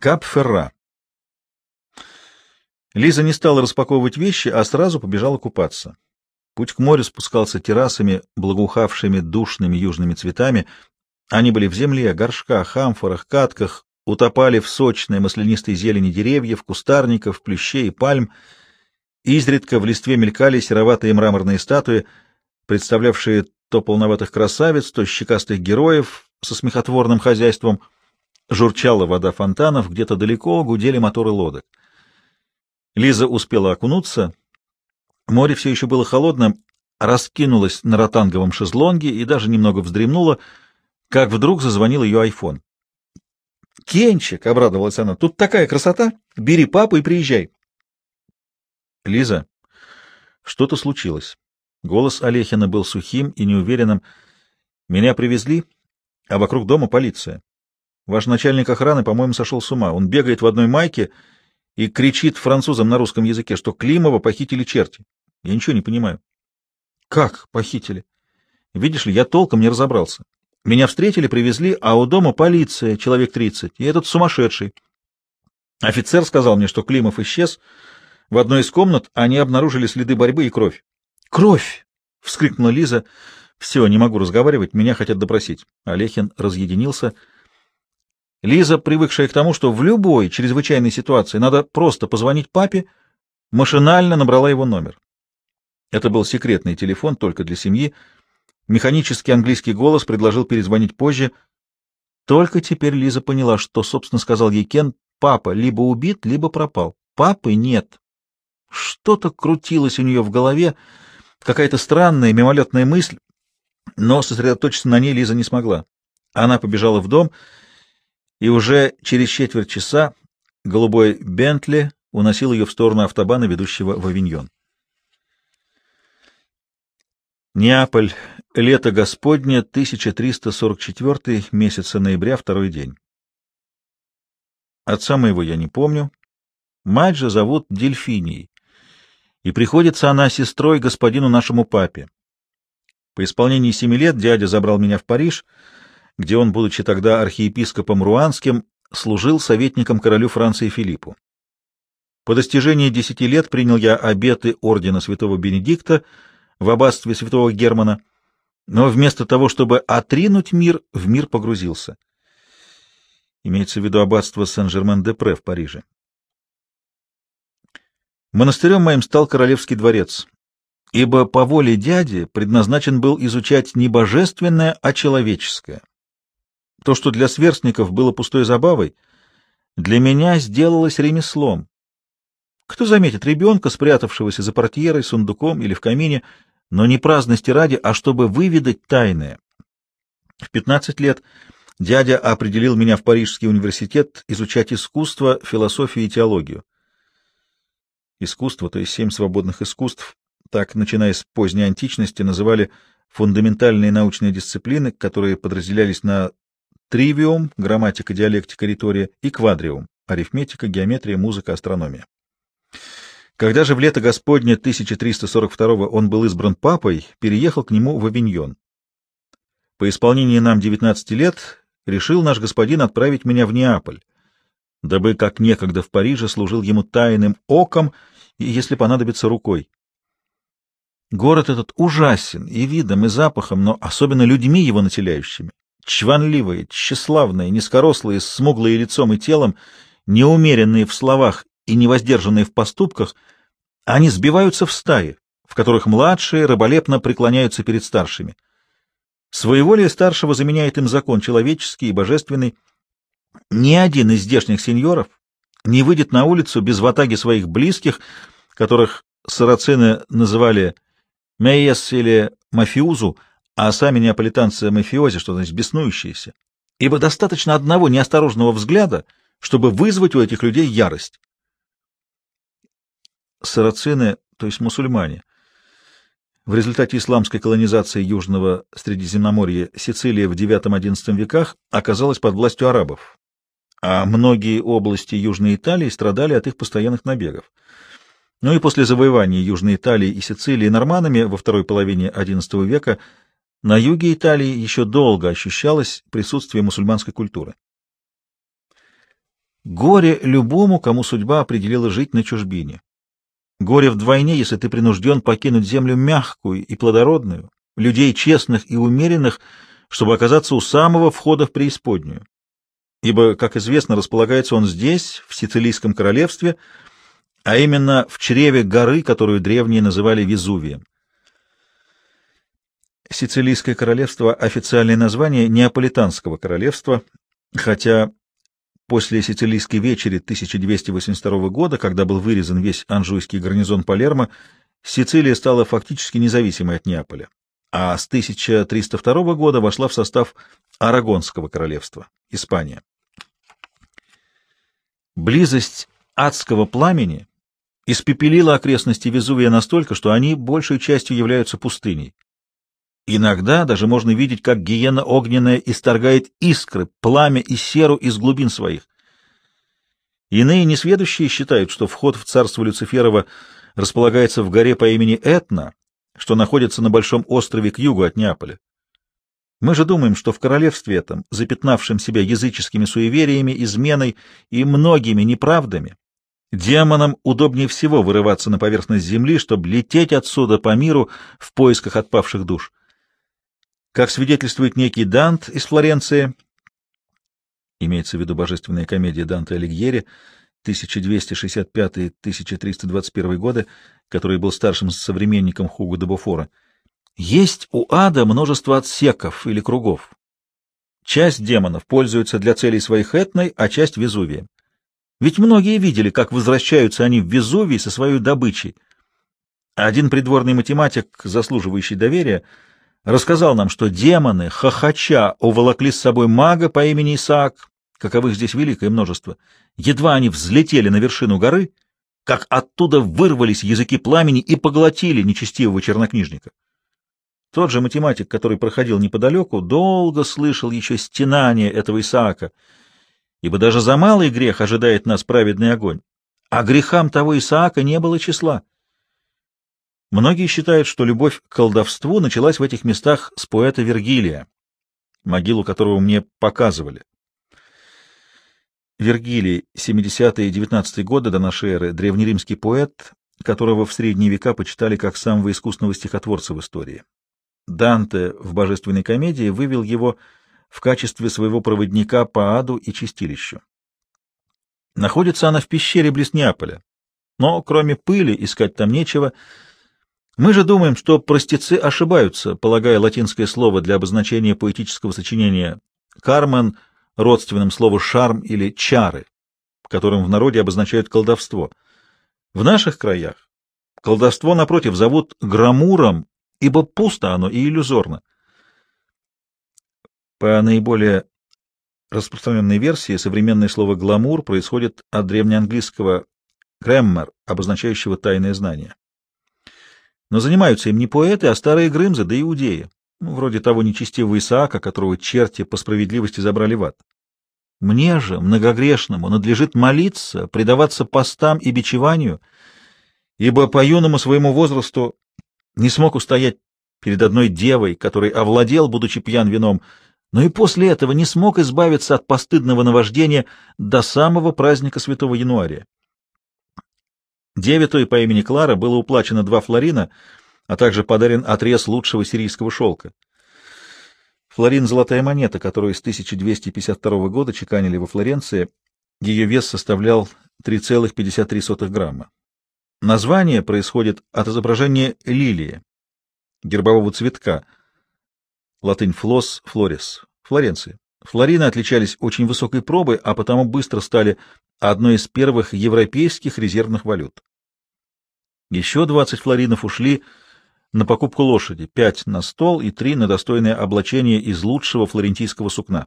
Кап-Ферра. Лиза не стала распаковывать вещи, а сразу побежала купаться. Путь к морю спускался террасами, благоухавшими душными южными цветами. Они были в земле, горшках, амфорах, катках, утопали в сочной маслянистой зелени деревьев, кустарников, плющей и пальм. Изредка в листве мелькали сероватые мраморные статуи, представлявшие то полноватых красавиц, то щекастых героев со смехотворным хозяйством. Журчала вода фонтанов, где-то далеко гудели моторы лодок. Лиза успела окунуться. Море все еще было холодным, раскинулась на ротанговом шезлонге и даже немного вздремнула, как вдруг зазвонил ее айфон. «Кенчик!» — обрадовалась она. «Тут такая красота! Бери папу и приезжай!» «Лиза, что-то случилось». Голос Олехина был сухим и неуверенным. «Меня привезли, а вокруг дома полиция. Ваш начальник охраны, по-моему, сошел с ума. Он бегает в одной майке и кричит французам на русском языке, что Климова похитили черти. Я ничего не понимаю. Как похитили? Видишь ли, я толком не разобрался. Меня встретили, привезли, а у дома полиция, человек тридцать, и этот сумасшедший. Офицер сказал мне, что Климов исчез. В одной из комнат они обнаружили следы борьбы и кровь. «Кровь!» — вскрикнула Лиза. «Все, не могу разговаривать, меня хотят допросить». Олехин разъединился. Лиза, привыкшая к тому, что в любой чрезвычайной ситуации надо просто позвонить папе, машинально набрала его номер. Это был секретный телефон только для семьи. Механический английский голос предложил перезвонить позже. Только теперь Лиза поняла, что, собственно, сказал ей Кен, папа либо убит, либо пропал. Папы нет. Что-то крутилось у нее в голове, какая-то странная мимолетная мысль, но сосредоточиться на ней Лиза не смогла. Она побежала в дом и уже через четверть часа голубой Бентли уносил ее в сторону автобана, ведущего в Авиньон. Неаполь. Лето Господне, 1344, месяца ноября, второй день. Отца моего я не помню. Мать же зовут Дельфинией, и приходится она сестрой господину нашему папе. По исполнении семи лет дядя забрал меня в Париж — где он, будучи тогда архиепископом Руанским, служил советником королю Франции Филиппу. По достижении десяти лет принял я обеты ордена святого Бенедикта в аббатстве святого Германа, но вместо того, чтобы отринуть мир, в мир погрузился. Имеется в виду аббатство Сен-Жермен-де-Пре в Париже. Монастырем моим стал Королевский дворец, ибо по воле дяди предназначен был изучать не божественное, а человеческое. То, что для сверстников было пустой забавой, для меня сделалось ремеслом. Кто заметит ребенка, спрятавшегося за портьерой, сундуком или в камине, но не праздности ради, а чтобы выведать тайное? В 15 лет дядя определил меня в Парижский университет изучать искусство, философию и теологию. Искусство, то есть семь свободных искусств, так, начиная с поздней античности, называли фундаментальные научные дисциплины, которые подразделялись на тривиум, грамматика, диалектика, ритория и квадриум, арифметика, геометрия, музыка, астрономия. Когда же в лето Господне 1342 он был избран папой, переехал к нему в Авиньон. По исполнении нам 19 лет решил наш господин отправить меня в Неаполь, дабы, как некогда в Париже, служил ему тайным оком и, если понадобится, рукой. Город этот ужасен и видом, и запахом, но особенно людьми его населяющими чванливые, тщеславные, низкорослые, смуглые лицом и телом, неумеренные в словах и невоздержанные в поступках, они сбиваются в стаи, в которых младшие раболепно преклоняются перед старшими. Своеволие старшего заменяет им закон человеческий и божественный. Ни один из здешних сеньоров не выйдет на улицу без ватаги своих близких, которых сарацины называли «мейес» или «мафиузу», а сами неаполитанцы мафиози, что значит беснующиеся, ибо достаточно одного неосторожного взгляда, чтобы вызвать у этих людей ярость. Сарацины, то есть мусульмане, в результате исламской колонизации Южного Средиземноморья Сицилия в IX-XI веках оказалась под властью арабов, а многие области Южной Италии страдали от их постоянных набегов. Ну и после завоевания Южной Италии и Сицилии норманами во второй половине XI века на юге Италии еще долго ощущалось присутствие мусульманской культуры. Горе любому, кому судьба определила жить на чужбине. Горе вдвойне, если ты принужден покинуть землю мягкую и плодородную, людей честных и умеренных, чтобы оказаться у самого входа в преисподнюю. Ибо, как известно, располагается он здесь, в Сицилийском королевстве, а именно в чреве горы, которую древние называли Везувием. Сицилийское королевство — официальное название Неаполитанского королевства, хотя после Сицилийской вечери 1282 года, когда был вырезан весь анжуйский гарнизон Палермо, Сицилия стала фактически независимой от Неаполя, а с 1302 года вошла в состав Арагонского королевства, Испания. Близость адского пламени испепелила окрестности Везувия настолько, что они большей частью являются пустыней. Иногда даже можно видеть, как гиена огненная исторгает искры, пламя и серу из глубин своих. Иные несведущие считают, что вход в царство Люциферова располагается в горе по имени Этна, что находится на большом острове к югу от Неаполя. Мы же думаем, что в королевстве этом, запятнавшем себя языческими суевериями, изменой и многими неправдами, демонам удобнее всего вырываться на поверхность земли, чтобы лететь отсюда по миру в поисках отпавших душ. Как свидетельствует некий Дант из Флоренции, имеется в виду божественная комедия Данте Алигьери 1265-1321 годы, который был старшим современником Хуго де Буфора, есть у ада множество отсеков или кругов. Часть демонов пользуются для целей своих этной, а часть — Везувием. Ведь многие видели, как возвращаются они в Везувий со своей добычей. Один придворный математик, заслуживающий доверия, — рассказал нам, что демоны, хохоча, уволокли с собой мага по имени Исаак, каковых здесь великое множество. Едва они взлетели на вершину горы, как оттуда вырвались языки пламени и поглотили нечестивого чернокнижника. Тот же математик, который проходил неподалеку, долго слышал еще стенание этого Исаака, ибо даже за малый грех ожидает нас праведный огонь, а грехам того Исаака не было числа. Многие считают, что любовь к колдовству началась в этих местах с поэта Вергилия, могилу которого мне показывали. Вергилий, 70-е и 19 годы до нашей эры, древнеримский поэт, которого в средние века почитали как самого искусного стихотворца в истории. Данте в «Божественной комедии» вывел его в качестве своего проводника по аду и чистилищу. Находится она в пещере близ Неаполя, но кроме пыли искать там нечего — мы же думаем, что простецы ошибаются, полагая латинское слово для обозначения поэтического сочинения «кармен» родственным слову «шарм» или «чары», которым в народе обозначают колдовство. В наших краях колдовство, напротив, зовут грамуром, ибо пусто оно и иллюзорно. По наиболее распространенной версии современное слово «гламур» происходит от древнеанглийского «грэммер», обозначающего тайное знание. Но занимаются им не поэты, а старые грымзы, да иудеи, ну, вроде того нечестивого Исаака, которого черти по справедливости забрали в ад. Мне же, многогрешному, надлежит молиться, предаваться постам и бичеванию, ибо по юному своему возрасту не смог устоять перед одной девой, который овладел, будучи пьян вином, но и после этого не смог избавиться от постыдного наваждения до самого праздника святого Януария. Деве той по имени Клара было уплачено два флорина, а также подарен отрез лучшего сирийского шелка. Флорин — золотая монета, которую с 1252 года чеканили во Флоренции. Ее вес составлял 3,53 грамма. Название происходит от изображения лилии, гербового цветка, латынь «флос флорис», Флоренции. Флорины отличались очень высокой пробой, а потому быстро стали одной из первых европейских резервных валют. Еще 20 флоринов ушли на покупку лошади, 5 на стол и 3 на достойное облачение из лучшего флорентийского сукна.